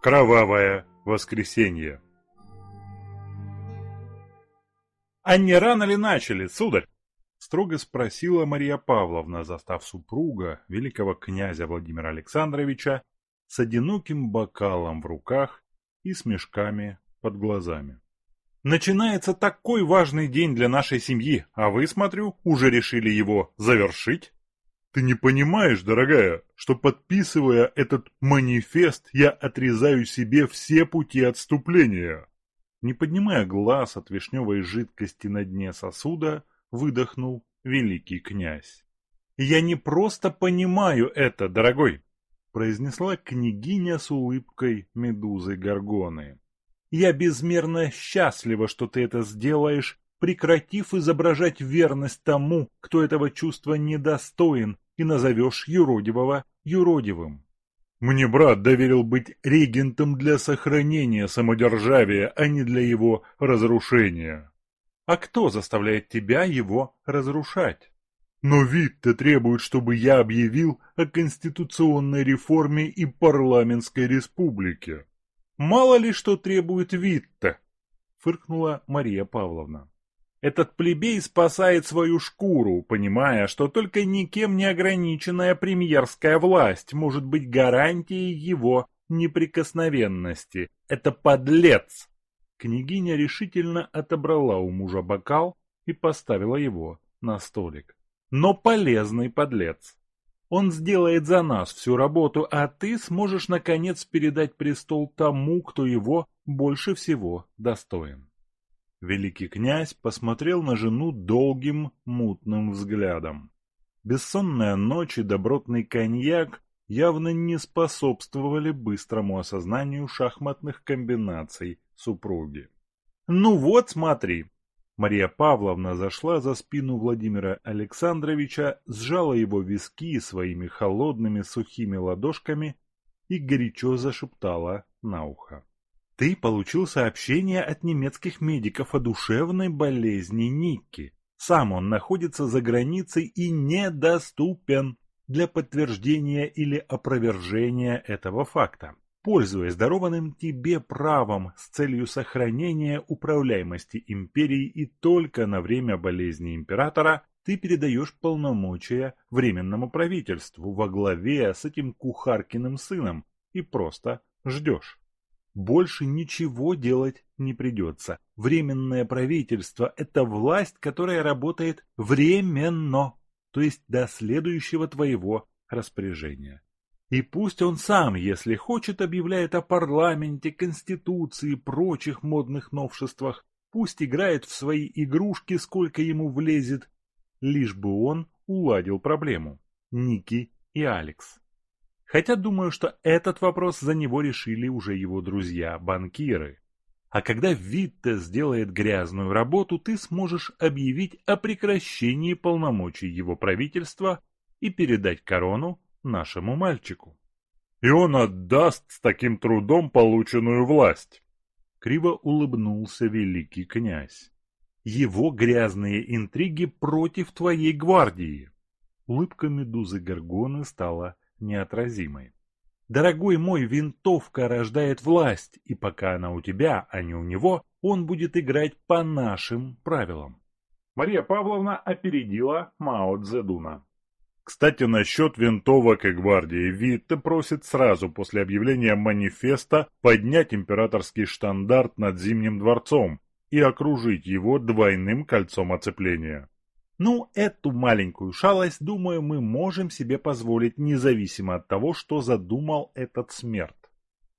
Кровавое воскресенье. «А не рано ли начали, сударь?» — строго спросила Мария Павловна, застав супруга великого князя Владимира Александровича с одиноким бокалом в руках и с мешками под глазами. «Начинается такой важный день для нашей семьи, а вы, смотрю, уже решили его завершить?» Ты не понимаешь, дорогая, что подписывая этот манифест, я отрезаю себе все пути отступления. Не поднимая глаз от вишневой жидкости на дне сосуда, выдохнул великий князь. «Я не просто понимаю это, дорогой!» произнесла княгиня с улыбкой медузы Горгоны. «Я безмерно счастлива, что ты это сделаешь, прекратив изображать верность тому, кто этого чувства недостоин, и назовешь юродивого юродивым. Мне брат доверил быть регентом для сохранения самодержавия, а не для его разрушения. А кто заставляет тебя его разрушать? Но вид-то требует, чтобы я объявил о конституционной реформе и парламентской республике. Мало ли что требует вид-то, фыркнула Мария Павловна. Этот плебей спасает свою шкуру, понимая, что только никем не ограниченная премьерская власть может быть гарантией его неприкосновенности. Это подлец! Княгиня решительно отобрала у мужа бокал и поставила его на столик. Но полезный подлец. Он сделает за нас всю работу, а ты сможешь наконец передать престол тому, кто его больше всего достоин. Великий князь посмотрел на жену долгим, мутным взглядом. Бессонная ночь и добротный коньяк явно не способствовали быстрому осознанию шахматных комбинаций супруги. «Ну вот, смотри!» Мария Павловна зашла за спину Владимира Александровича, сжала его виски своими холодными сухими ладошками и горячо зашептала на ухо. Ты получил сообщение от немецких медиков о душевной болезни Никки. Сам он находится за границей и недоступен для подтверждения или опровержения этого факта. Пользуясь дарованным тебе правом с целью сохранения управляемости империи и только на время болезни императора, ты передаешь полномочия Временному правительству во главе с этим кухаркиным сыном и просто ждешь. Больше ничего делать не придется. Временное правительство – это власть, которая работает временно, то есть до следующего твоего распоряжения. И пусть он сам, если хочет, объявляет о парламенте, конституции и прочих модных новшествах, пусть играет в свои игрушки, сколько ему влезет, лишь бы он уладил проблему. Ники и Алекс. Хотя думаю, что этот вопрос за него решили уже его друзья-банкиры. А когда Витте сделает грязную работу, ты сможешь объявить о прекращении полномочий его правительства и передать корону нашему мальчику. И он отдаст с таким трудом полученную власть. Криво улыбнулся великий князь. Его грязные интриги против твоей гвардии. Улыбка медузы Горгоны стала неотразимой. Дорогой мой, винтовка рождает власть, и пока она у тебя, а не у него, он будет играть по нашим правилам. Мария Павловна опередила Мао Цзэдуна. Кстати, насчет винтовок и гвардии. Витте просит сразу после объявления манифеста поднять императорский штандарт над Зимним дворцом и окружить его двойным кольцом оцепления. Ну, эту маленькую шалость, думаю, мы можем себе позволить независимо от того, что задумал этот смерть.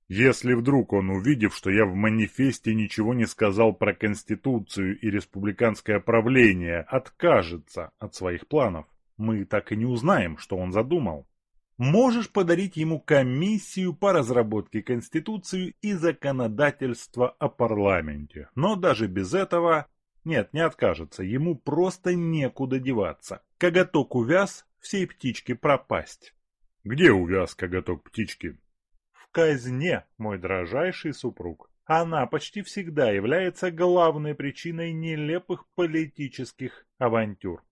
Если вдруг он, увидев, что я в манифесте ничего не сказал про Конституцию и республиканское правление, откажется от своих планов, мы так и не узнаем, что он задумал. Можешь подарить ему комиссию по разработке Конституции и законодательства о парламенте, но даже без этого нет, не откажется, ему просто некуда деваться. Коготок увяз, всей птичке пропасть. Где увяз коготок птички? В казне, мой дрожайший супруг. Она почти всегда является главной причиной нелепых политических авантюр.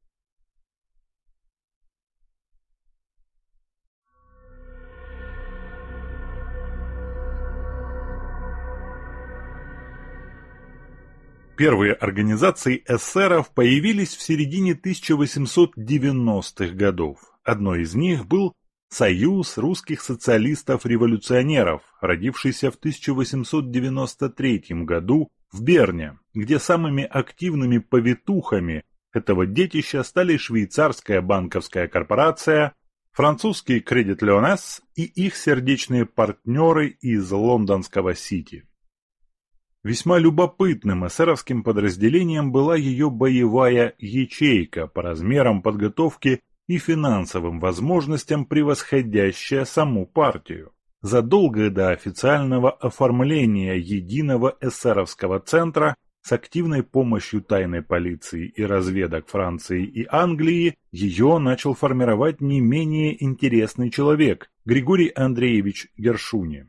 Первые организации эсеров появились в середине 1890-х годов. Одной из них был Союз русских социалистов-революционеров, родившийся в 1893 году в Берне, где самыми активными повитухами этого детища стали швейцарская банковская корпорация, французский Credit Lyonnais и их сердечные партнеры из лондонского Сити. Весьма любопытным эсеровским подразделением была ее боевая ячейка по размерам подготовки и финансовым возможностям превосходящая саму партию. Задолго до официального оформления единого эсеровского центра с активной помощью тайной полиции и разведок Франции и Англии ее начал формировать не менее интересный человек – Григорий Андреевич Гершуни.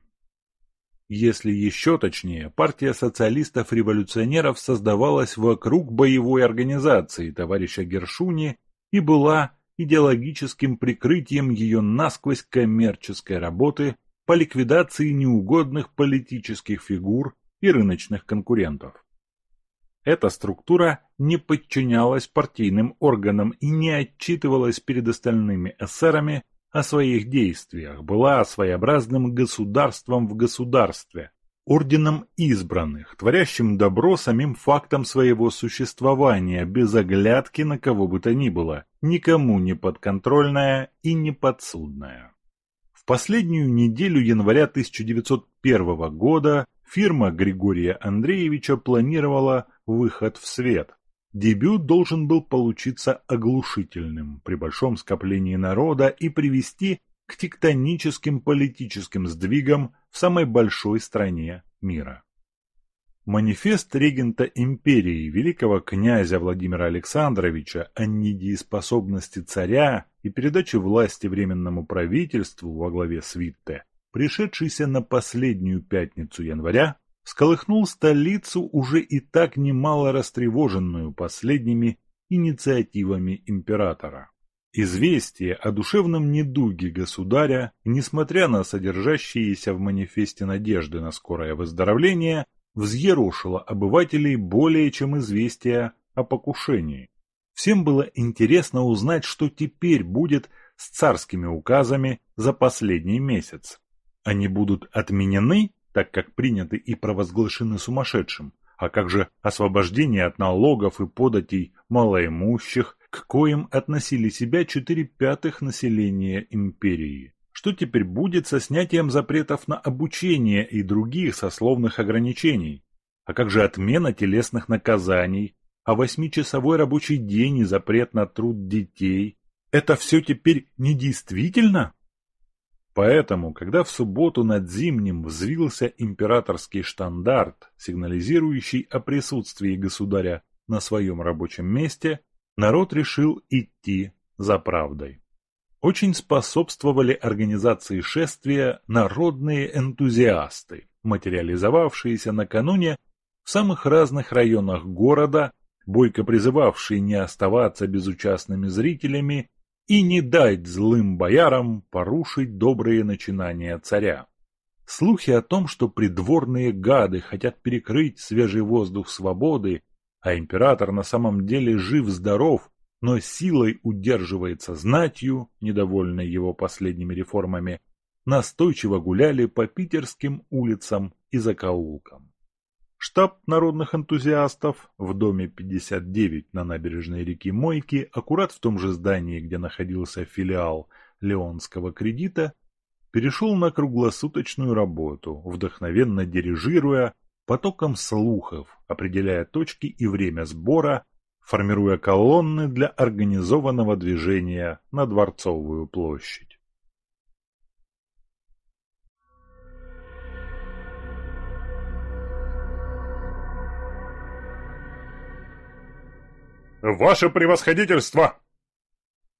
Если еще точнее, партия социалистов-революционеров создавалась вокруг боевой организации товарища Гершуни и была идеологическим прикрытием ее насквозь коммерческой работы по ликвидации неугодных политических фигур и рыночных конкурентов. Эта структура не подчинялась партийным органам и не отчитывалась перед остальными эсерами о своих действиях, была своеобразным государством в государстве, орденом избранных, творящим добро самим фактом своего существования, без оглядки на кого бы то ни было, никому не подконтрольная и не подсудная. В последнюю неделю января 1901 года фирма Григория Андреевича планировала выход в свет. Дебют должен был получиться оглушительным при большом скоплении народа и привести к тектоническим политическим сдвигам в самой большой стране мира. Манифест регента империи великого князя Владимира Александровича о недееспособности царя и передаче власти Временному правительству во главе свитте, пришедшийся на последнюю пятницу января, сколыхнул столицу, уже и так немало растревоженную последними инициативами императора. Известие о душевном недуге государя, несмотря на содержащиеся в манифесте надежды на скорое выздоровление, взъерошило обывателей более чем известие о покушении. Всем было интересно узнать, что теперь будет с царскими указами за последний месяц. Они будут отменены, так как приняты и провозглашены сумасшедшим, а как же освобождение от налогов и податей малоимущих, к коим относили себя четыре пятых населения империи. Что теперь будет со снятием запретов на обучение и других сословных ограничений? А как же отмена телесных наказаний, а восьмичасовой рабочий день и запрет на труд детей? Это все теперь недействительно? Поэтому, когда в субботу над Зимним взвился императорский штандарт, сигнализирующий о присутствии государя на своем рабочем месте, народ решил идти за правдой. Очень способствовали организации шествия народные энтузиасты, материализовавшиеся накануне в самых разных районах города, бойко призывавшие не оставаться безучастными зрителями и не дать злым боярам порушить добрые начинания царя. Слухи о том, что придворные гады хотят перекрыть свежий воздух свободы а император на самом деле жив-здоров, но силой удерживается знатью, недовольной его последними реформами, настойчиво гуляли по питерским улицам и закоулкам. Штаб народных энтузиастов в доме 59 на набережной реки Мойки, аккурат в том же здании, где находился филиал Леонского кредита, перешел на круглосуточную работу, вдохновенно дирижируя потоком слухов, определяя точки и время сбора, формируя колонны для организованного движения на Дворцовую площадь. «Ваше превосходительство!»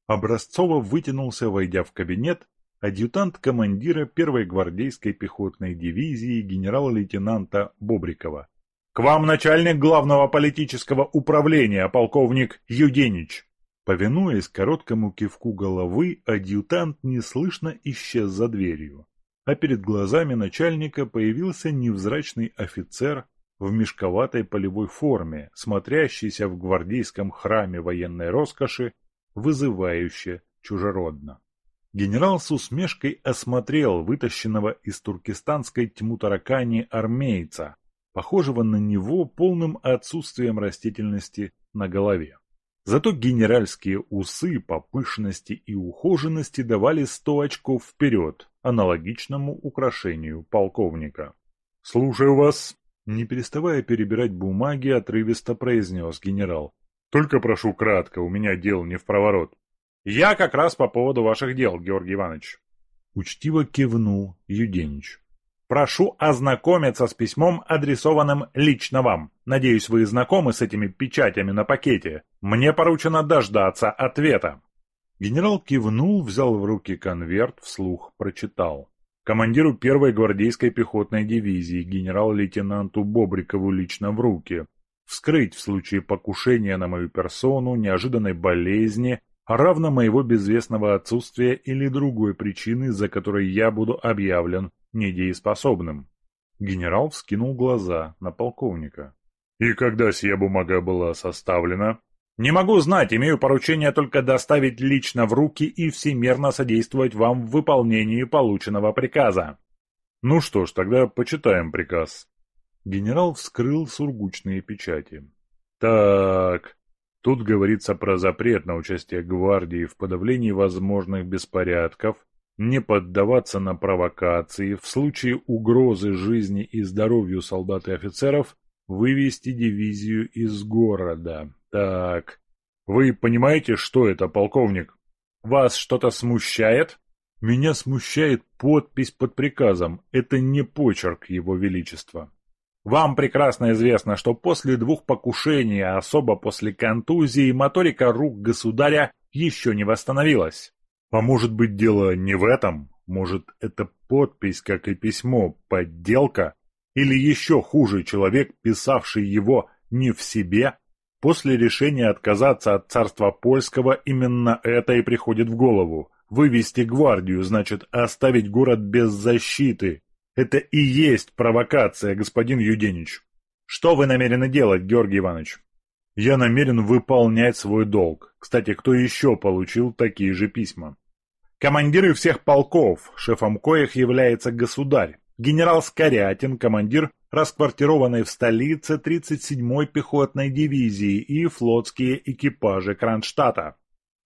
Образцово вытянулся, войдя в кабинет, адъютант командира первой гвардейской пехотной дивизии генерал-лейтенанта Бобрикова. «К вам начальник главного политического управления, полковник Юденич!» Повинуясь короткому кивку головы, адъютант неслышно исчез за дверью, а перед глазами начальника появился невзрачный офицер в мешковатой полевой форме, смотрящийся в гвардейском храме военной роскоши, вызывающе чужеродно. Генерал с усмешкой осмотрел вытащенного из туркестанской тьму таракани армейца, похожего на него полным отсутствием растительности на голове. Зато генеральские усы по пышности и ухоженности давали сто очков вперед, аналогичному украшению полковника. «Слушаю вас!» Не переставая перебирать бумаги, отрывисто произнес генерал. «Только прошу кратко, у меня дел не в проворот». «Я как раз по поводу ваших дел, Георгий Иванович». Учтиво кивнул Юденич. Прошу ознакомиться с письмом, адресованным лично вам. Надеюсь, вы знакомы с этими печатями на пакете. Мне поручено дождаться ответа». Генерал кивнул, взял в руки конверт, вслух прочитал. Командиру первой гвардейской пехотной дивизии генерал-лейтенанту Бобрикову лично в руки. Вскрыть в случае покушения на мою персону, неожиданной болезни, а равно моего безвестного отсутствия или другой причины, за которой я буду объявлен недееспособным. Генерал вскинул глаза на полковника. «И когда сия бумага была составлена?» «Не могу знать, имею поручение только доставить лично в руки и всемерно содействовать вам в выполнении полученного приказа». «Ну что ж, тогда почитаем приказ». Генерал вскрыл сургучные печати. «Так, тут говорится про запрет на участие гвардии в подавлении возможных беспорядков, не поддаваться на провокации, в случае угрозы жизни и здоровью солдат и офицеров вывести дивизию из города. Так, вы понимаете, что это, полковник? Вас что-то смущает? Меня смущает подпись под приказом. Это не почерк его величества. Вам прекрасно известно, что после двух покушений, а особо после контузии, моторика рук государя еще не восстановилась. А может быть дело не в этом? Может это подпись, как и письмо, подделка? Или еще хуже, человек, писавший его не в себе? После решения отказаться от царства польского именно это и приходит в голову. Вывести гвардию, значит оставить город без защиты. Это и есть провокация, господин Юденич. Что вы намерены делать, Георгий Иванович? Я намерен выполнять свой долг. Кстати, кто еще получил такие же письма? Командиры всех полков, шефом коих является государь. Генерал Скорятин, командир расквартированной в столице 37-й пехотной дивизии и флотские экипажи Кронштадта.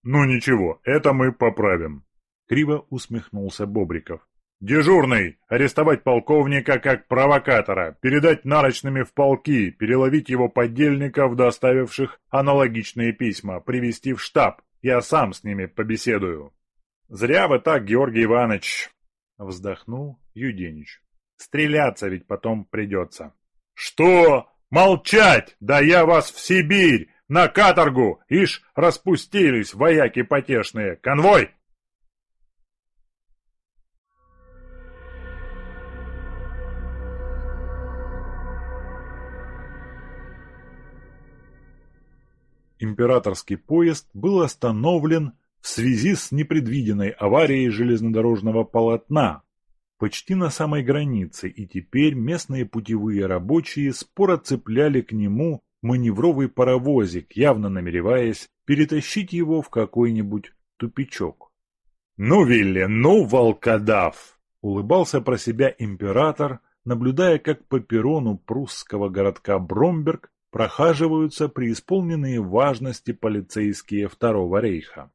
«Ну ничего, это мы поправим», — криво усмехнулся Бобриков. «Дежурный! Арестовать полковника как провокатора, передать нарочными в полки, переловить его подельников, доставивших аналогичные письма, привести в штаб. Я сам с ними побеседую». «Зря вы так, Георгий Иванович!» — вздохнул Юденич. «Стреляться ведь потом придется». «Что? Молчать! Да я вас в Сибирь! На каторгу! Ишь, распустились вояки потешные! Конвой!» Императорский поезд был остановлен в связи с непредвиденной аварией железнодорожного полотна почти на самой границе, и теперь местные путевые рабочие споро цепляли к нему маневровый паровозик, явно намереваясь перетащить его в какой-нибудь тупичок. «Ну, Вилли, ну, волкодав!» — улыбался про себя император, наблюдая, как по перрону прусского городка Бромберг прохаживаются преисполненные важности полицейские Второго рейха.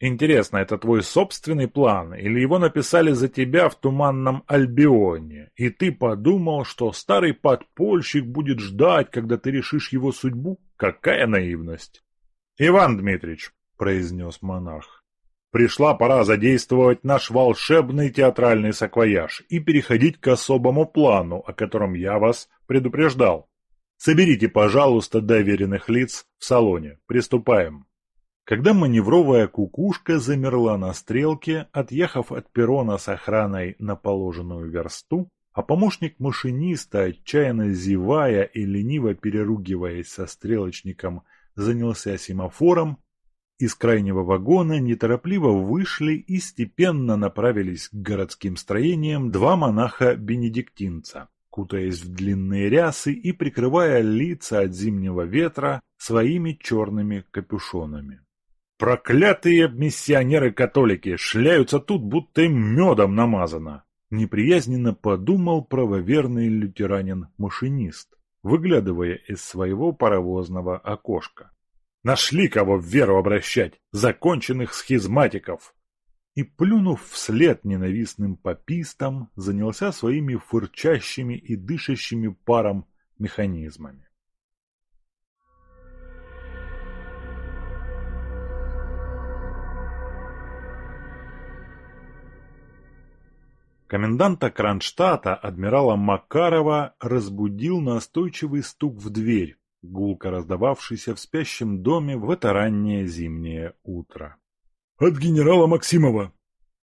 Интересно, это твой собственный план, или его написали за тебя в Туманном Альбионе, и ты подумал, что старый подпольщик будет ждать, когда ты решишь его судьбу? Какая наивность! Иван Дмитрич, произнес монарх, пришла пора задействовать наш волшебный театральный саквояж и переходить к особому плану, о котором я вас предупреждал. Соберите, пожалуйста, доверенных лиц в салоне. Приступаем. Когда маневровая кукушка замерла на стрелке, отъехав от перрона с охраной на положенную версту, а помощник машиниста, отчаянно зевая и лениво переругиваясь со стрелочником, занялся семафором, из крайнего вагона неторопливо вышли и степенно направились к городским строениям два монаха-бенедиктинца. кутаясь в длинные рясы и прикрывая лица от зимнего ветра своими черными капюшонами. Проклятые миссионеры-католики шляются тут, будто им медом намазано. Неприязненно подумал правоверный лютеранин-машинист, выглядывая из своего паровозного окошка. Нашли кого в веру обращать, законченных схизматиков. И, плюнув вслед ненавистным попистам, занялся своими фырчащими и дышащими паром механизмами. Коменданта Кронштадта, адмирала Макарова, разбудил настойчивый стук в дверь, гулко раздававшийся в спящем доме в это раннее зимнее утро. «От генерала Максимова!»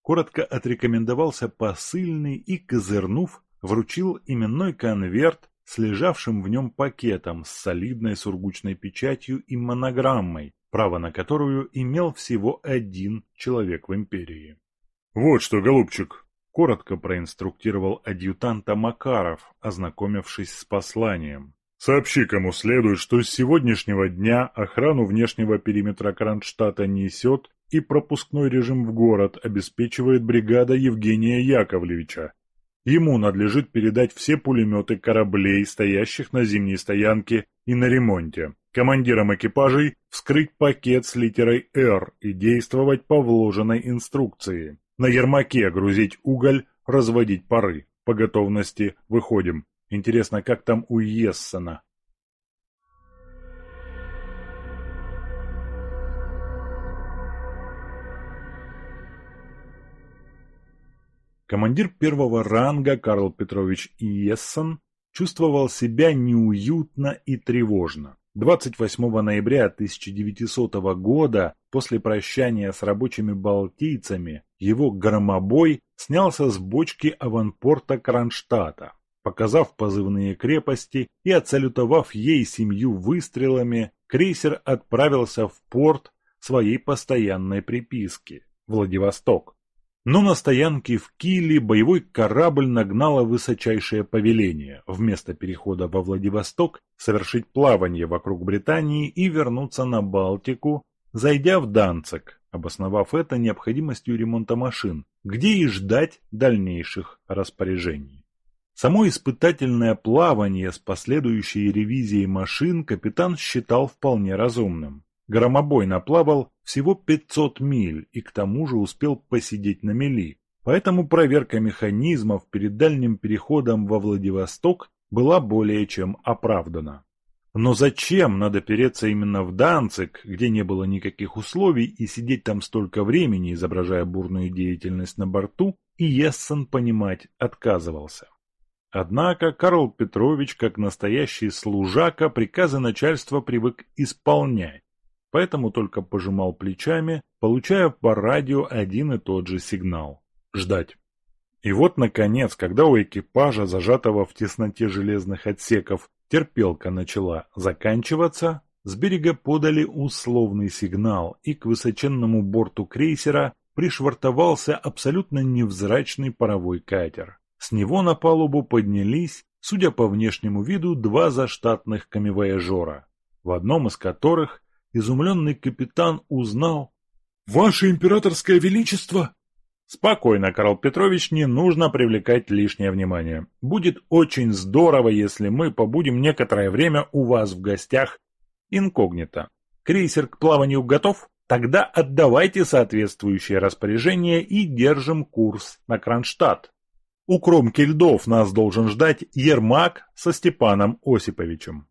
Коротко отрекомендовался посыльный и, козырнув, вручил именной конверт с лежавшим в нем пакетом с солидной сургучной печатью и монограммой, право на которую имел всего один человек в империи. «Вот что, голубчик!» — коротко проинструктировал адъютанта Макаров, ознакомившись с посланием. Сообщи кому следует, что с сегодняшнего дня охрану внешнего периметра Кронштадта несет и пропускной режим в город обеспечивает бригада Евгения Яковлевича. Ему надлежит передать все пулеметы кораблей, стоящих на зимней стоянке и на ремонте. Командирам экипажей вскрыть пакет с литерой «Р» и действовать по вложенной инструкции. На ермаке грузить уголь, разводить пары. По готовности выходим. Интересно, как там у Ессена? Командир первого ранга Карл Петрович Иессен чувствовал себя неуютно и тревожно. 28 ноября 1900 года, после прощания с рабочими балтийцами, его громобой снялся с бочки аванпорта Кронштадта. Показав позывные крепости и отсалютовав ей семью выстрелами, крейсер отправился в порт своей постоянной приписки – Владивосток. Но на стоянке в Киле боевой корабль нагнало высочайшее повеление вместо перехода во Владивосток совершить плавание вокруг Британии и вернуться на Балтику, зайдя в Данцик, обосновав это необходимостью ремонта машин, где и ждать дальнейших распоряжений. Само испытательное плавание с последующей ревизией машин капитан считал вполне разумным. Громобой наплавал всего 500 миль и к тому же успел посидеть на мели. Поэтому проверка механизмов перед дальним переходом во Владивосток была более чем оправдана. Но зачем надо переться именно в Данцик, где не было никаких условий, и сидеть там столько времени, изображая бурную деятельность на борту, и Ессен понимать отказывался. Однако Карл Петрович, как настоящий служака, приказы начальства привык исполнять, поэтому только пожимал плечами, получая по радио один и тот же сигнал – ждать. И вот, наконец, когда у экипажа, зажатого в тесноте железных отсеков, терпелка начала заканчиваться, с берега подали условный сигнал, и к высоченному борту крейсера пришвартовался абсолютно невзрачный паровой катер. С него на палубу поднялись, судя по внешнему виду, два заштатных камевояжера, в одном из которых изумленный капитан узнал «Ваше императорское величество!» Спокойно, Карл Петрович, не нужно привлекать лишнее внимание. Будет очень здорово, если мы побудем некоторое время у вас в гостях инкогнито. Крейсер к плаванию готов? Тогда отдавайте соответствующее распоряжение и держим курс на Кронштадт. У кромки льдов нас должен ждать Ермак со Степаном Осиповичем.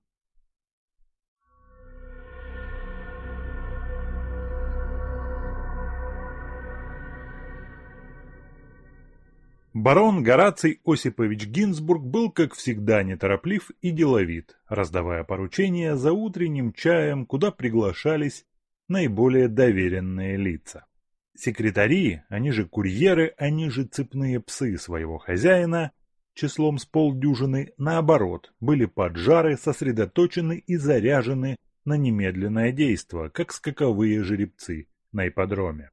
Барон Гораций Осипович Гинзбург был, как всегда, нетороплив и деловит, раздавая поручения за утренним чаем, куда приглашались наиболее доверенные лица. Секретари, они же курьеры, они же цепные псы своего хозяина, числом с полдюжины, наоборот, были поджары, сосредоточены и заряжены на немедленное действо, как скаковые жеребцы на ипподроме.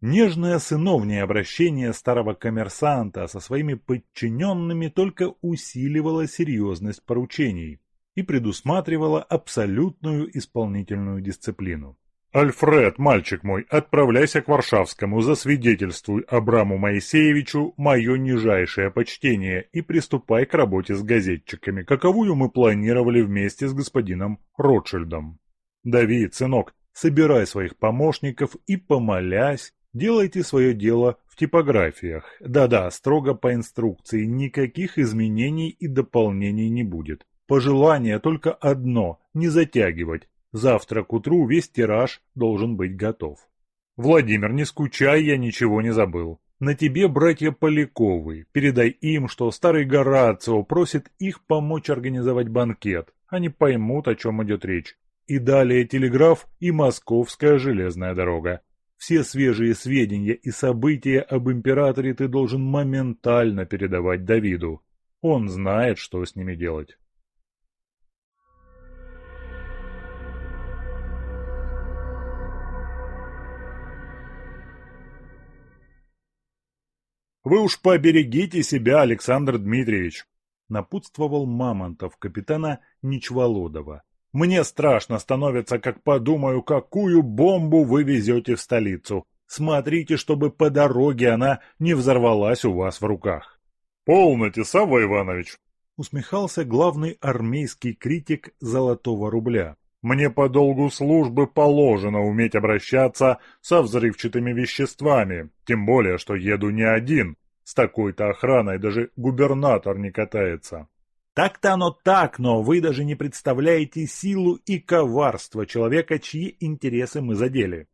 Нежное сыновнее обращение старого коммерсанта со своими подчиненными только усиливало серьезность поручений и предусматривало абсолютную исполнительную дисциплину. «Альфред, мальчик мой, отправляйся к Варшавскому, засвидетельствуй Абраму Моисеевичу мое нижайшее почтение и приступай к работе с газетчиками, каковую мы планировали вместе с господином Ротшильдом. Давид, сынок, собирай своих помощников и, помолясь, делайте свое дело в типографиях. Да-да, строго по инструкции, никаких изменений и дополнений не будет. Пожелание только одно – не затягивать, Завтра к утру весь тираж должен быть готов. Владимир, не скучай, я ничего не забыл. На тебе братья Поляковы. Передай им, что старый Горацио просит их помочь организовать банкет. Они поймут, о чем идет речь. И далее телеграф и Московская железная дорога. Все свежие сведения и события об императоре ты должен моментально передавать Давиду. Он знает, что с ними делать. «Вы уж поберегите себя, Александр Дмитриевич!» напутствовал Мамонтов капитана Ничволодова. «Мне страшно становится, как подумаю, какую бомбу вы везете в столицу. Смотрите, чтобы по дороге она не взорвалась у вас в руках». «Полноте, Савва Иванович!» усмехался главный армейский критик «Золотого рубля». «Мне по долгу службы положено уметь обращаться со взрывчатыми веществами, тем более, что еду не один, с такой-то охраной даже губернатор не катается. Так-то оно так, но вы даже не представляете силу и коварство человека, чьи интересы мы задели.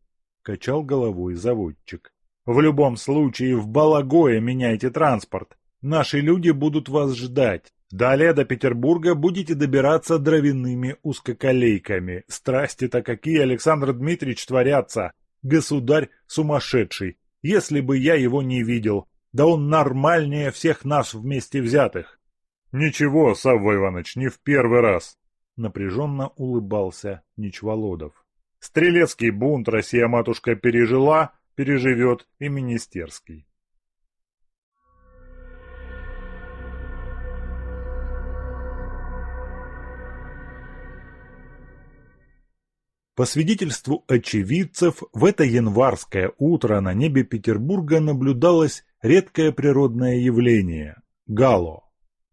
Качал головой заводчик. В любом случае, в Балагое меняйте транспорт. Наши люди будут вас ждать. Далее до Петербурга будете добираться дровяными узкоколейками. Страсти-то какие, Александр Дмитриевич, творятся. Государь сумасшедший. Если бы я его не видел, да он нормальнее всех нас вместе взятых. Ничего, Савва Иванович, не в первый раз. Напряженно улыбался Ничволодов. Стрелецкий бунт Россия-матушка пережила, переживет и министерский. По свидетельству очевидцев, в это январское утро на небе Петербурга наблюдалось редкое природное явление – гало.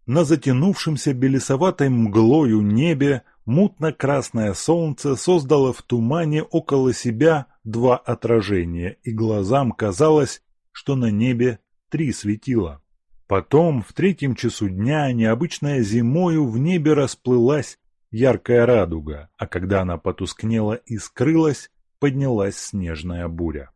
На затянувшемся белесоватой мглою небе мутно-красное солнце создало в тумане около себя два отражения, и глазам казалось, что на небе три светила. Потом, в третьем часу дня, необычная зимою в небе расплылась яркая радуга, а когда она потускнела и скрылась, поднялась снежная буря.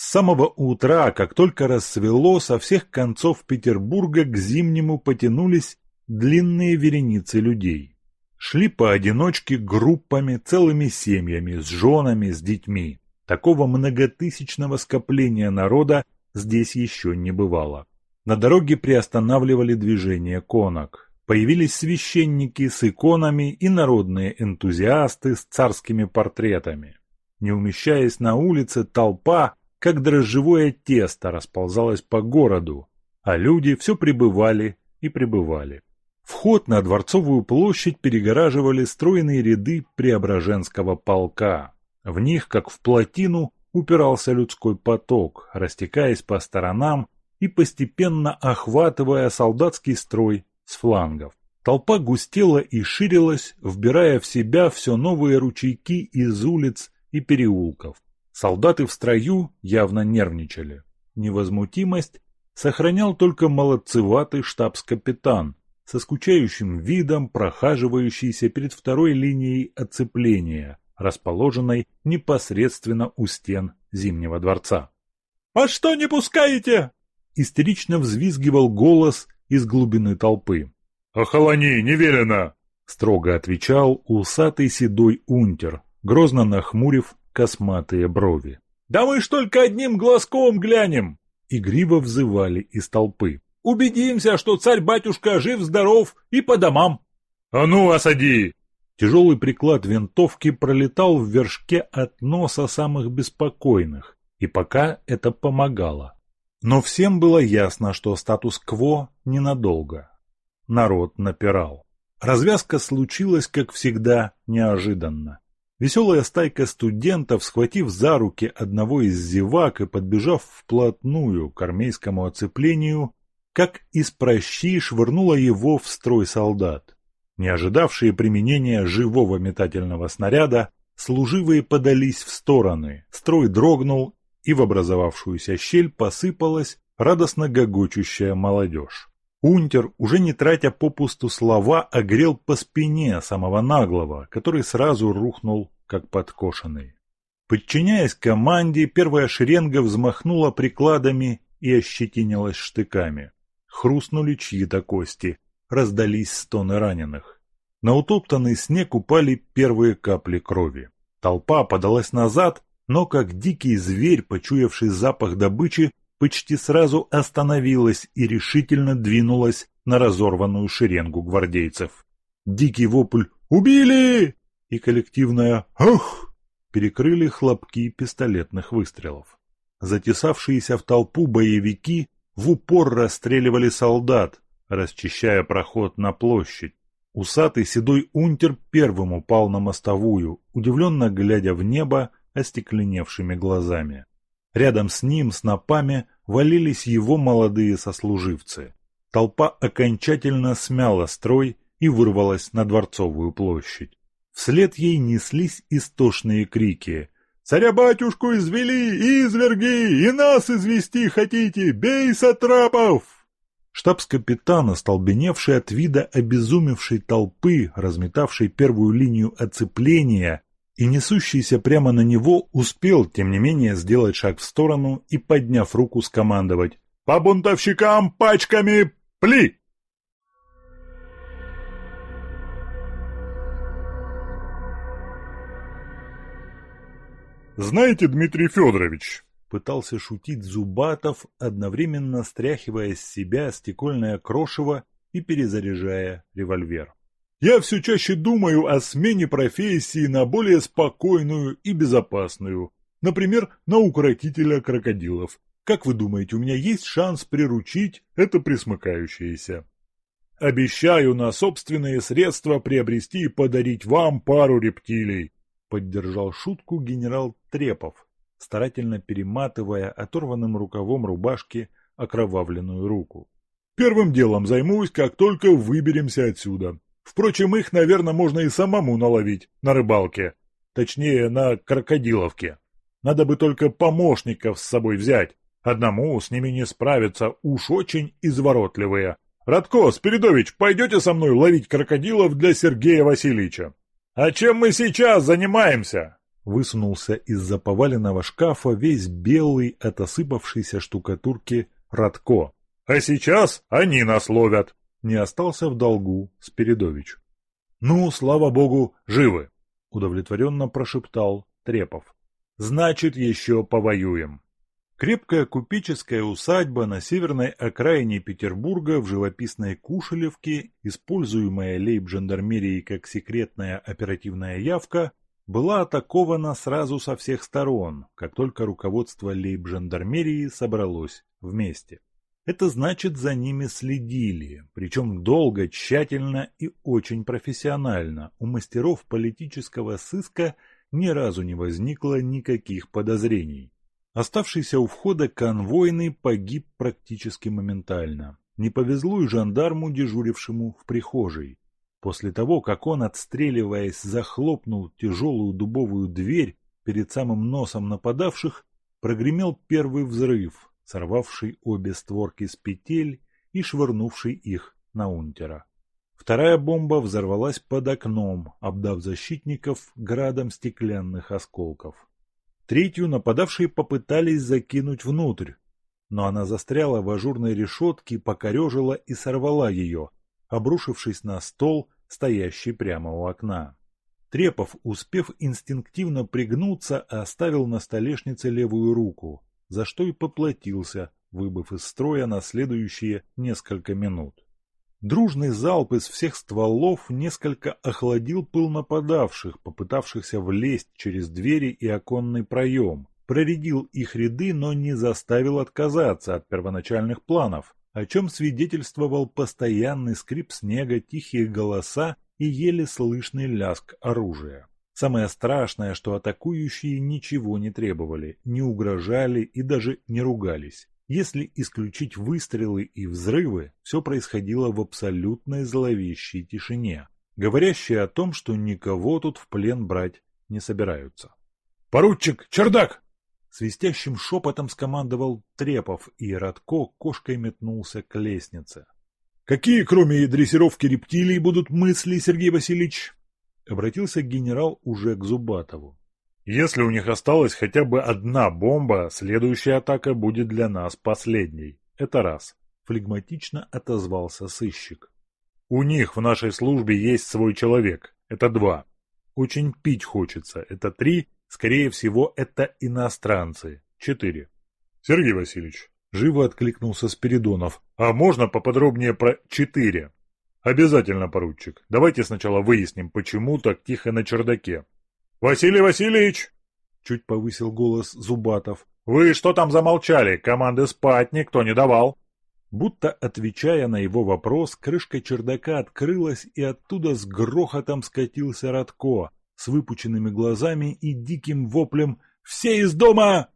С самого утра, как только рассвело, со всех концов Петербурга к зимнему потянулись длинные вереницы людей. Шли поодиночке группами, целыми семьями, с женами, с детьми. Такого многотысячного скопления народа здесь еще не бывало. На дороге приостанавливали движение конок. Появились священники с иконами и народные энтузиасты с царскими портретами. Не умещаясь на улице, толпа, как дрожжевое тесто, расползалась по городу, а люди все прибывали и прибывали. Вход на Дворцовую площадь перегораживали стройные ряды Преображенского полка. В них, как в плотину, упирался людской поток, растекаясь по сторонам и постепенно охватывая солдатский строй с флангов. Толпа густела и ширилась, вбирая в себя все новые ручейки из улиц и переулков. Солдаты в строю явно нервничали. Невозмутимость сохранял только молодцеватый штабс-капитан, со скучающим видом прохаживающийся перед второй линией оцепления, расположенной непосредственно у стен Зимнего дворца. «А что не пускаете?» Истерично взвизгивал голос из глубины толпы. «Охолони, не велено!» строго отвечал усатый седой унтер, грозно нахмурив косматые брови. «Да мы ж только одним глазком глянем!» Игриво взывали из толпы. «Убедимся, что царь-батюшка жив-здоров и по домам!» «А ну, осади!» Тяжелый приклад винтовки пролетал в вершке от носа самых беспокойных, И пока это помогало. Но всем было ясно, что статус-кво ненадолго. Народ напирал. Развязка случилась, как всегда, неожиданно. Веселая стайка студентов, схватив за руки одного из зевак и подбежав вплотную к армейскому оцеплению, как из прощи швырнула его в строй солдат. Не ожидавшие применения живого метательного снаряда, служивые подались в стороны, строй дрогнул, и в образовавшуюся щель посыпалась радостно гогочущая молодежь. Унтер, уже не тратя попусту слова, огрел по спине самого наглого, который сразу рухнул, как подкошенный. Подчиняясь команде, первая шеренга взмахнула прикладами и ощетинилась штыками. Хрустнули чьи-то кости, раздались стоны раненых. На утоптанный снег упали первые капли крови. Толпа подалась назад, но как дикий зверь, почуявший запах добычи, почти сразу остановилась и решительно двинулась на разорванную шеренгу гвардейцев. Дикий вопль «Убили!» и коллективное «Ах!» перекрыли хлопки пистолетных выстрелов. Затесавшиеся в толпу боевики в упор расстреливали солдат, расчищая проход на площадь. Усатый седой унтер первым упал на мостовую, удивленно глядя в небо остекленевшими глазами. Рядом с ним, с напами, валились его молодые сослуживцы. Толпа окончательно смяла строй и вырвалась на Дворцовую площадь. Вслед ей неслись истошные крики. «Царя-батюшку извели, изверги, и нас извести хотите, бей сатрапов!» Штабс-капитан, остолбеневший от вида обезумевшей толпы, разметавшей первую линию оцепления, и несущийся прямо на него успел, тем не менее, сделать шаг в сторону и, подняв руку, скомандовать «По бунтовщикам пачками пли!» «Знаете, Дмитрий Федорович...» Пытался шутить Зубатов, одновременно стряхивая с себя стекольное крошево и перезаряжая револьвер. Я все чаще думаю о смене профессии на более спокойную и безопасную. Например, на укротителя крокодилов. Как вы думаете, у меня есть шанс приручить это присмыкающееся? Обещаю на собственные средства приобрести и подарить вам пару рептилий. Поддержал шутку генерал Трепов, старательно перематывая оторванным рукавом рубашки окровавленную руку. Первым делом займусь, как только выберемся отсюда. Впрочем, их, наверное, можно и самому наловить на рыбалке. Точнее, на крокодиловке. Надо бы только помощников с собой взять. Одному с ними не справиться, уж очень изворотливые. Радко, Спиридович, пойдете со мной ловить крокодилов для Сергея Васильевича? А чем мы сейчас занимаемся? Высунулся из-за поваленного шкафа весь белый от осыпавшейся штукатурки Радко. А сейчас они нас ловят не остался в долгу Спиридович. «Ну, слава богу, живы!» — удовлетворенно прошептал Трепов. «Значит, еще повоюем». Крепкая купеческая усадьба на северной окраине Петербурга в живописной Кушелевке, используемая лейб-жандармерией как секретная оперативная явка, была атакована сразу со всех сторон, как только руководство лейб-жандармерии собралось вместе. Это значит, за ними следили, причем долго, тщательно и очень профессионально. У мастеров политического сыска ни разу не возникло никаких подозрений. Оставшийся у входа конвойный погиб практически моментально. Не повезло и жандарму, дежурившему в прихожей. После того, как он, отстреливаясь, захлопнул тяжелую дубовую дверь перед самым носом нападавших, прогремел первый взрыв, сорвавший обе створки с петель и швырнувший их на унтера. Вторая бомба взорвалась под окном, обдав защитников градом стеклянных осколков. Третью нападавшие попытались закинуть внутрь, но она застряла в ажурной решетке, покорежила и сорвала ее, обрушившись на стол, стоящий прямо у окна. Трепов, успев инстинктивно пригнуться, оставил на столешнице левую руку за что и поплатился, выбыв из строя на следующие несколько минут. Дружный залп из всех стволов несколько охладил пыл нападавших, попытавшихся влезть через двери и оконный проем, проредил их ряды, но не заставил отказаться от первоначальных планов, о чем свидетельствовал постоянный скрип снега, тихие голоса и еле слышный ляск оружия. Самое страшное, что атакующие ничего не требовали, не угрожали и даже не ругались. Если исключить выстрелы и взрывы, все происходило в абсолютной зловещей тишине, говорящей о том, что никого тут в плен брать не собираются. «Поручик, чердак!» Свистящим шепотом скомандовал Трепов, и Радко кошкой метнулся к лестнице. «Какие, кроме дрессировки рептилий, будут мысли, Сергей Васильевич?» Обратился генерал уже к Зубатову. «Если у них осталась хотя бы одна бомба, следующая атака будет для нас последней. Это раз», — флегматично отозвался сыщик. «У них в нашей службе есть свой человек. Это два. Очень пить хочется. Это три. Скорее всего, это иностранцы. Четыре. Сергей Васильевич, живо откликнулся Спиридонов. А можно поподробнее про четыре? Обязательно, поручик. Давайте сначала выясним, почему так тихо на чердаке. Василий Васильевич! Чуть повысил голос Зубатов. Вы что там замолчали? Команды спать никто не давал. Будто отвечая на его вопрос, крышка чердака открылась, и оттуда с грохотом скатился Радко, с выпученными глазами и диким воплем «Все из дома!».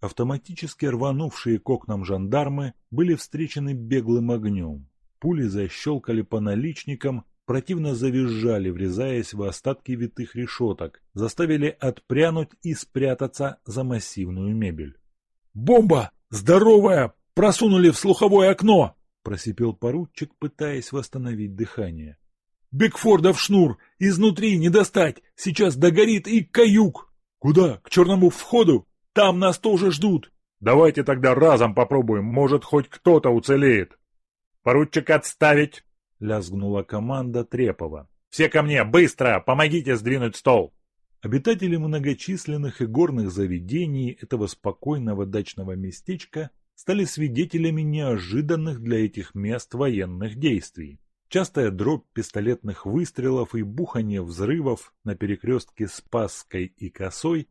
Автоматически рванувшие к окнам жандармы были встречены беглым огнем. Пули защелкали по наличникам, противно завизжали, врезаясь в остатки витых решеток, заставили отпрянуть и спрятаться за массивную мебель. «Бомба! Здоровая! Просунули в слуховое окно!» – просипел поручик, пытаясь восстановить дыхание. Бигфордов шнур! Изнутри не достать! Сейчас догорит и каюк! Куда? К черному входу? Там нас тоже ждут! Давайте тогда разом попробуем, может, хоть кто-то уцелеет. Поручик отставить! Лязгнула команда Трепова. Все ко мне, быстро! Помогите сдвинуть стол! Обитатели многочисленных и горных заведений этого спокойного дачного местечка стали свидетелями неожиданных для этих мест военных действий. Частая дробь пистолетных выстрелов и бухание взрывов на перекрестке Спасской и Косой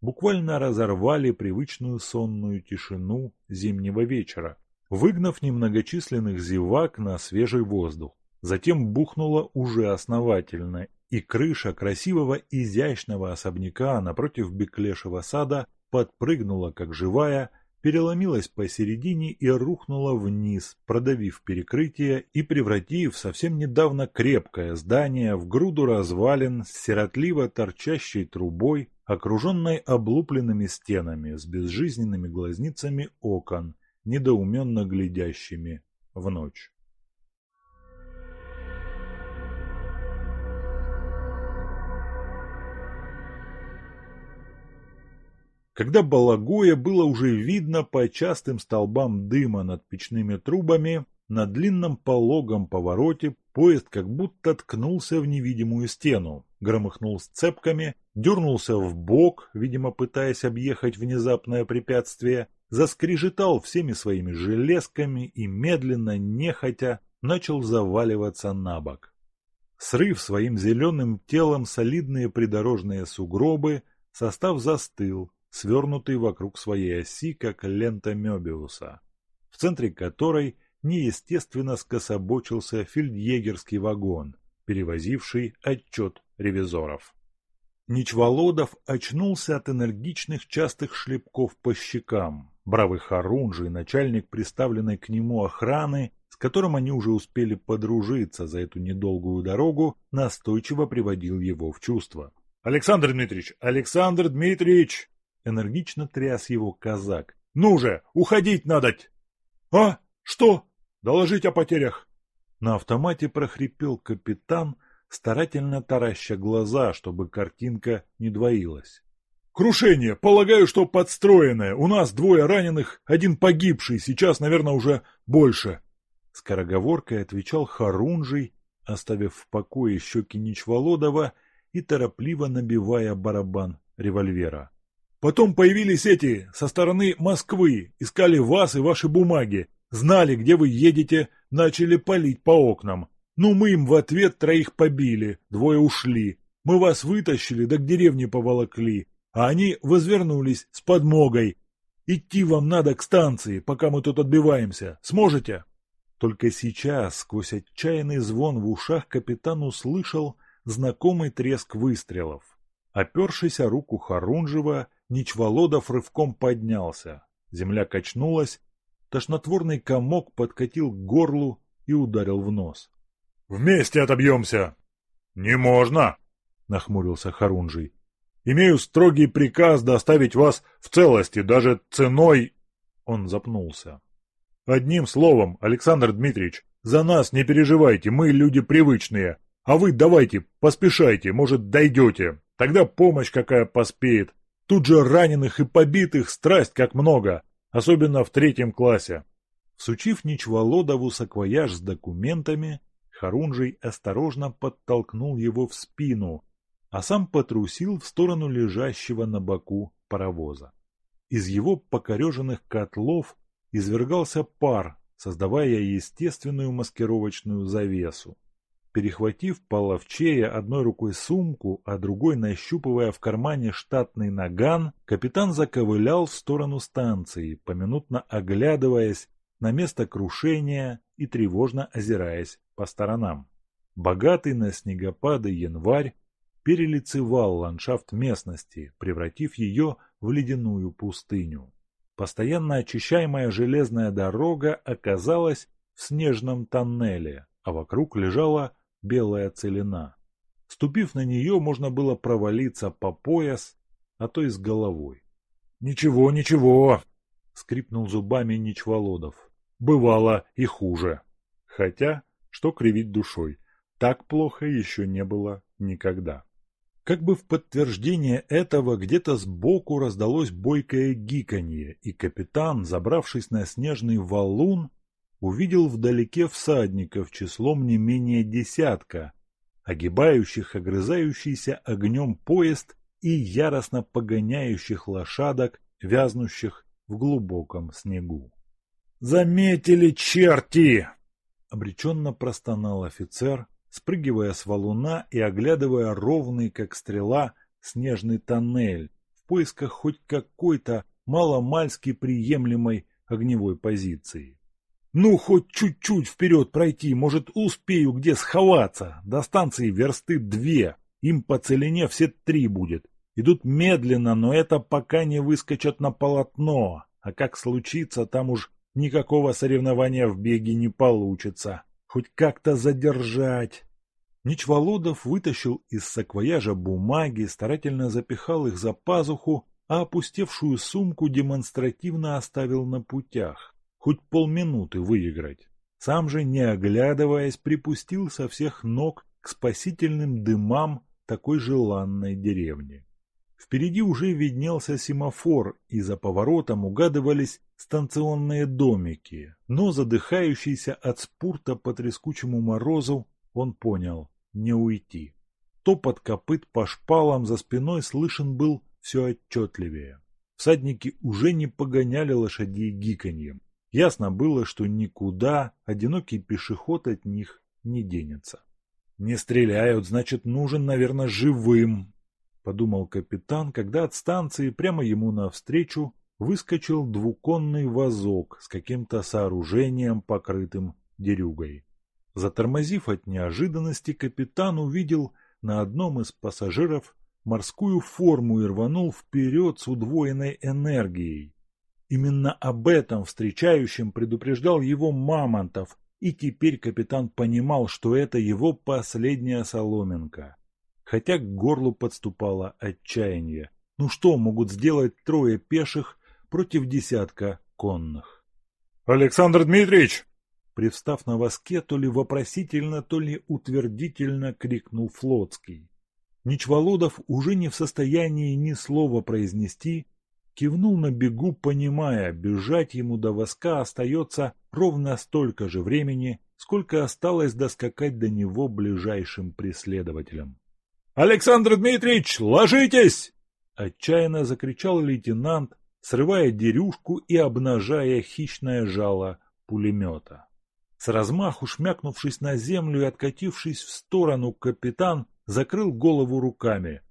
буквально разорвали привычную сонную тишину зимнего вечера, выгнав немногочисленных зевак на свежий воздух. Затем бухнуло уже основательно, и крыша красивого изящного особняка напротив Беклешева сада подпрыгнула, как живая, переломилась посередине и рухнула вниз, продавив перекрытие и превратив совсем недавно крепкое здание в груду развалин с сиротливо торчащей трубой, окруженной облупленными стенами с безжизненными глазницами окон, недоуменно глядящими в ночь. Когда Балагуя было уже видно по частым столбам дыма над печными трубами, на длинном пологом повороте поезд как будто ткнулся в невидимую стену, громыхнул сцепками, дернулся в бок, видимо, пытаясь объехать внезапное препятствие, заскрежетал всеми своими железками и медленно, нехотя, начал заваливаться на бок. Срыв своим зеленым телом солидные придорожные сугробы, состав застыл, свернутый вокруг своей оси, как лента Мёбиуса, в центре которой неестественно скособочился фельдъегерский вагон, перевозивший отчет ревизоров. Ничволодов очнулся от энергичных частых шлепков по щекам. Бравый Харунжий, начальник приставленной к нему охраны, с которым они уже успели подружиться за эту недолгую дорогу, настойчиво приводил его в чувство. «Александр Дмитриевич! Александр Дмитриевич!» Энергично тряс его казак. «Ну же, уходить надо!» «А? Что? Доложить о потерях!» На автомате прохрипел капитан, старательно тараща глаза, чтобы картинка не двоилась. «Крушение! Полагаю, что подстроенное. У нас двое раненых, один погибший, сейчас, наверное, уже больше!» Скороговоркой отвечал Харунжий, оставив в покое щеки Ничволодова и торопливо набивая барабан револьвера. Потом появились эти, со стороны Москвы, искали вас и ваши бумаги, знали, где вы едете, начали палить по окнам. Ну, мы им в ответ троих побили, двое ушли. Мы вас вытащили, да к деревне поволокли. А они возвернулись с подмогой. Идти вам надо к станции, пока мы тут отбиваемся. Сможете?» Только сейчас, сквозь отчаянный звон в ушах, капитан услышал знакомый треск выстрелов. Опершись о руку Харунжева, Ничволодов рывком поднялся. Земля качнулась, тошнотворный комок подкатил к горлу и ударил в нос. «Вместе отобьемся!» «Не можно!» — нахмурился Харунжий. «Имею строгий приказ доставить вас в целости, даже ценой...» Он запнулся. «Одним словом, Александр Дмитриевич, за нас не переживайте, мы люди привычные. А вы давайте, поспешайте, может, дойдете. Тогда помощь какая поспеет. Тут же раненых и побитых страсть как много, особенно в третьем классе». Всучив Ничволодову саквояж с документами, Харунжий осторожно подтолкнул его в спину, а сам потрусил в сторону лежащего на боку паровоза. Из его покореженных котлов извергался пар, создавая естественную маскировочную завесу. Перехватив половчея одной рукой сумку, а другой нащупывая в кармане штатный наган, капитан заковылял в сторону станции, поминутно оглядываясь на место крушения и тревожно озираясь по сторонам. Богатый на снегопады январь перелицевал ландшафт местности, превратив ее в ледяную пустыню. Постоянно очищаемая железная дорога оказалась в снежном тоннеле, а вокруг лежала белая целина. Ступив на нее, можно было провалиться по пояс, а то и с головой. «Ничего, ничего!» — скрипнул зубами Ничволодов. «Бывало и хуже. Хотя, что кривить душой, так плохо еще не было никогда». Как бы в подтверждение этого где-то сбоку раздалось бойкое гиканье, и капитан, забравшись на снежный валун, увидел вдалеке всадников числом не менее десятка, огибающих огрызающийся огнем поезд и яростно погоняющих лошадок, вязнущих в глубоком снегу. «Заметили черти!» — обреченно простонал офицер, спрыгивая с валуна и оглядывая ровный, как стрела, снежный тоннель в поисках хоть какой-то маломальски приемлемой огневой позиции. Ну, хоть чуть-чуть вперед пройти, может, успею где сховаться. До станции версты две, им по целине все три будет. Идут медленно, но это пока не выскочат на полотно. А как случится, там уж никакого соревнования в беге не получится. Хоть как-то задержать. Ничволодов вытащил из саквояжа бумаги, старательно запихал их за пазуху, а опустевшую сумку демонстративно оставил на путях. Хоть полминуты выиграть. Сам же, не оглядываясь, припустил со всех ног к спасительным дымам такой желанной деревни. Впереди уже виднелся семафор, и за поворотом угадывались станционные домики, но задыхающийся от спурта по трескучему морозу, он понял не уйти. Топот копыт по шпалам за спиной слышен был все отчетливее. Всадники уже не погоняли лошадей гиканьем. Ясно было, что никуда одинокий пешеход от них не денется. «Не стреляют, значит, нужен, наверное, живым», — подумал капитан, когда от станции прямо ему навстречу выскочил двуконный вазок с каким-то сооружением, покрытым дерюгой. Затормозив от неожиданности, капитан увидел на одном из пассажиров морскую форму и рванул вперед с удвоенной энергией. Именно об этом встречающим предупреждал его Мамонтов, и теперь капитан понимал, что это его последняя соломинка. Хотя к горлу подступало отчаяние. Ну что могут сделать трое пеших против десятка конных? «Александр Дмитриевич!» Привстав на воске, то ли вопросительно, то ли утвердительно крикнул Флотский. Ничволодов, уже не в состоянии ни слова произнести, кивнул на бегу, понимая, бежать ему до воска остается ровно столько же времени, сколько осталось доскакать до него ближайшим преследователям. «Александр Дмитриевич, ложитесь!» Отчаянно закричал лейтенант, срывая дерюшку и обнажая хищное жало пулемета. С размаху шмякнувшись на землю и откатившись в сторону, капитан закрыл голову руками.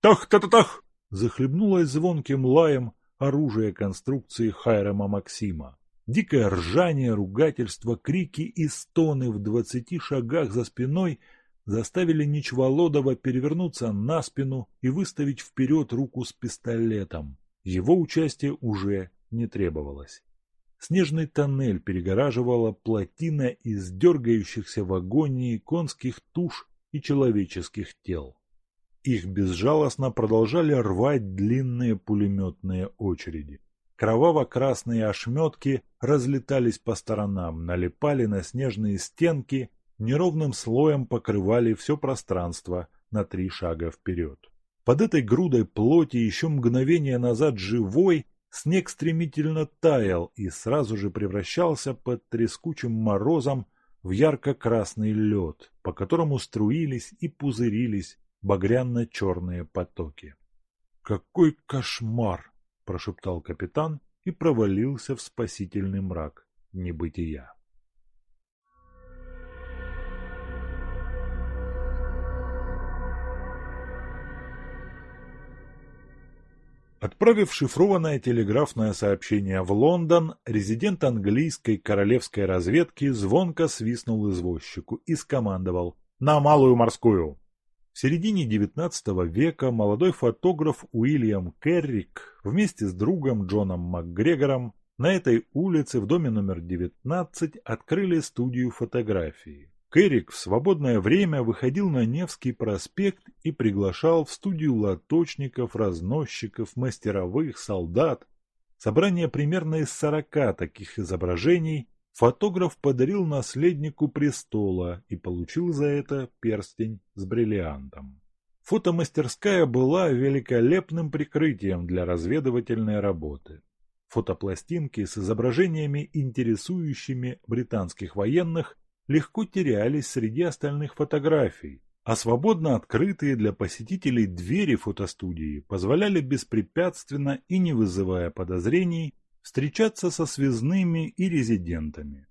«Тах-та-та-тах!» захлебнулось звонким лаем оружие конструкции Хайрама Максима. Дикое ржание, ругательство, крики и стоны в двадцати шагах за спиной заставили Ничволодова перевернуться на спину и выставить вперед руку с пистолетом. Его участие уже не требовалось. Снежный тоннель перегораживала плотина из дергающихся в агонии конских туш и человеческих тел. Их безжалостно продолжали рвать длинные пулеметные очереди. Кроваво-красные ошметки разлетались по сторонам, налипали на снежные стенки, неровным слоем покрывали все пространство на три шага вперед. Под этой грудой плоти еще мгновение назад живой снег стремительно таял и сразу же превращался под трескучим морозом в ярко-красный лед, по которому струились и пузырились багряно-черные потоки. «Какой кошмар!» – прошептал капитан и провалился в спасительный мрак небытия. Отправив шифрованное телеграфное сообщение в Лондон, резидент английской королевской разведки звонко свистнул извозчику и скомандовал «На Малую морскую!». В середине XIX века молодой фотограф Уильям Керрик вместе с другом Джоном МакГрегором на этой улице в доме номер 19 открыли студию фотографии. Кэрик в свободное время выходил на Невский проспект и приглашал в студию лоточников, разносчиков, мастеровых, солдат. Собрание примерно из сорока таких изображений фотограф подарил наследнику престола и получил за это перстень с бриллиантом. Фотомастерская была великолепным прикрытием для разведывательной работы. Фотопластинки с изображениями, интересующими британских военных, легко терялись среди остальных фотографий, а свободно открытые для посетителей двери фотостудии позволяли беспрепятственно и не вызывая подозрений встречаться со связными и резидентами.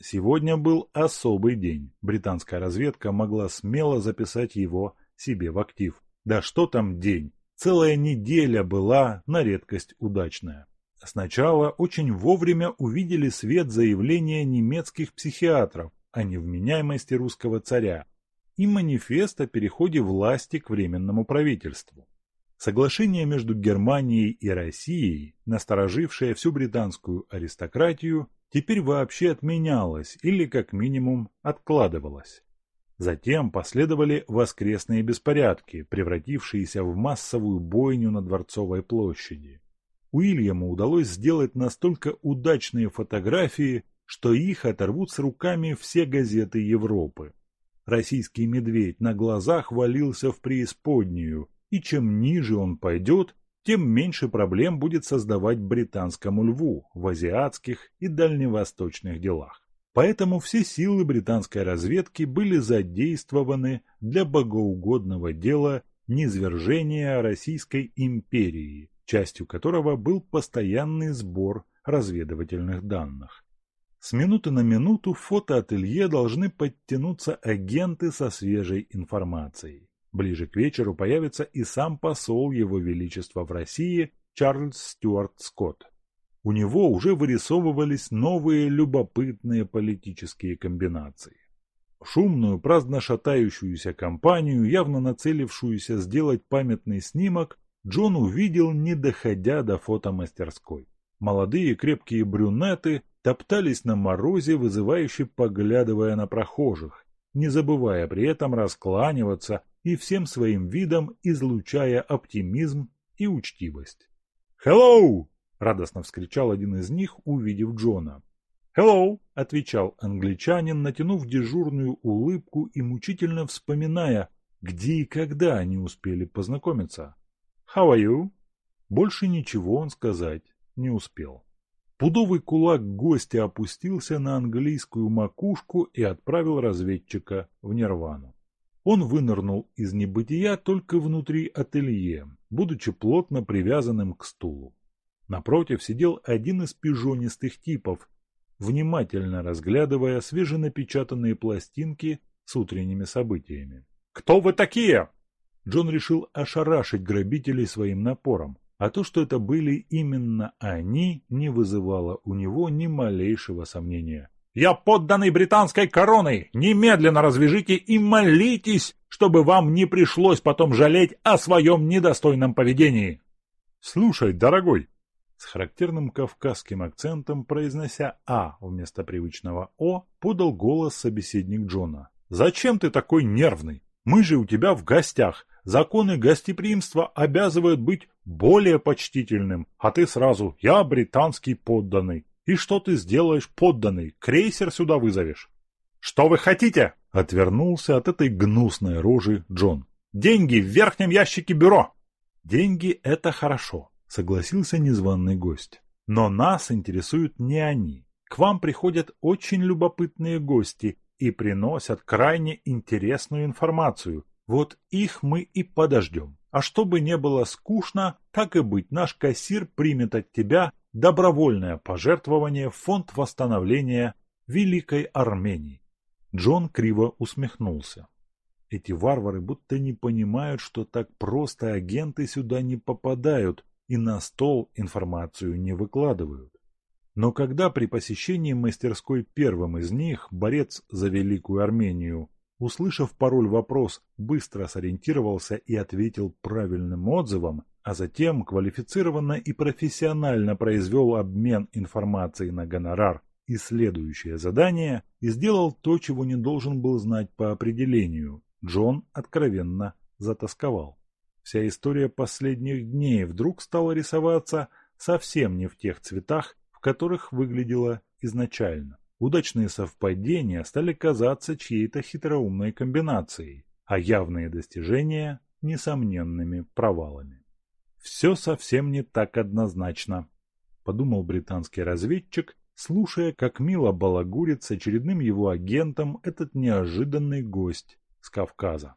Сегодня был особый день. Британская разведка могла смело записать его себе в актив. Да что там день? Целая неделя была на редкость удачная. Сначала очень вовремя увидели свет заявления немецких психиатров, о невменяемости русского царя и манифест о переходе власти к Временному правительству. Соглашение между Германией и Россией, насторожившее всю британскую аристократию, теперь вообще отменялось или как минимум откладывалось. Затем последовали воскресные беспорядки, превратившиеся в массовую бойню на Дворцовой площади. Уильяму удалось сделать настолько удачные фотографии, что их оторвут с руками все газеты Европы. Российский медведь на глазах валился в преисподнюю, и чем ниже он пойдет, тем меньше проблем будет создавать британскому льву в азиатских и дальневосточных делах. Поэтому все силы британской разведки были задействованы для богоугодного дела низвержения Российской империи, частью которого был постоянный сбор разведывательных данных. С минуты на минуту в фотоателье должны подтянуться агенты со свежей информацией. Ближе к вечеру появится и сам посол Его Величества в России Чарльз Стюарт Скотт. У него уже вырисовывались новые любопытные политические комбинации. Шумную, праздно шатающуюся компанию, явно нацелившуюся сделать памятный снимок, Джон увидел, не доходя до фотомастерской. Молодые крепкие брюнеты топтались на морозе, вызывающе поглядывая на прохожих, не забывая при этом раскланиваться и всем своим видом излучая оптимизм и учтивость. «Hello!» – радостно вскричал один из них, увидев Джона. «Hello!» – отвечал англичанин, натянув дежурную улыбку и мучительно вспоминая, где и когда они успели познакомиться. «How are you?» Больше ничего он сказать не успел. Пудовый кулак гостя опустился на английскую макушку и отправил разведчика в нирвану. Он вынырнул из небытия только внутри ателье, будучи плотно привязанным к стулу. Напротив сидел один из пижонистых типов, внимательно разглядывая свеженапечатанные пластинки с утренними событиями. «Кто вы такие?» Джон решил ошарашить грабителей своим напором, а то, что это были именно они, не вызывало у него ни малейшего сомнения. «Я подданный британской короны! Немедленно развяжите и молитесь, чтобы вам не пришлось потом жалеть о своем недостойном поведении!» «Слушай, дорогой!» С характерным кавказским акцентом, произнося «а» вместо привычного «о», подал голос собеседник Джона. «Зачем ты такой нервный? Мы же у тебя в гостях. Законы гостеприимства обязывают быть более почтительным, а ты сразу «я британский подданный». И что ты сделаешь, подданный? Крейсер сюда вызовешь?» «Что вы хотите?» — отвернулся от этой гнусной рожи Джон. «Деньги в верхнем ящике бюро!» «Деньги — это хорошо», — согласился незваный гость. «Но нас интересуют не они. К вам приходят очень любопытные гости и приносят крайне интересную информацию. Вот их мы и подождем. А чтобы не было скучно, так и быть, наш кассир примет от тебя добровольное пожертвование в фонд восстановления Великой Армении. Джон криво усмехнулся. Эти варвары будто не понимают, что так просто агенты сюда не попадают и на стол информацию не выкладывают. Но когда при посещении мастерской первым из них борец за Великую Армению, услышав пароль-вопрос, быстро сориентировался и ответил правильным отзывом, а затем квалифицированно и профессионально произвел обмен информацией на гонорар и следующее задание и сделал то, чего не должен был знать по определению, Джон откровенно затасковал. Вся история последних дней вдруг стала рисоваться совсем не в тех цветах, в которых выглядела изначально. Удачные совпадения стали казаться чьей-то хитроумной комбинацией, а явные достижения – несомненными провалами. «Все совсем не так однозначно», – подумал британский разведчик, слушая, как мило балагурит с очередным его агентом этот неожиданный гость с Кавказа.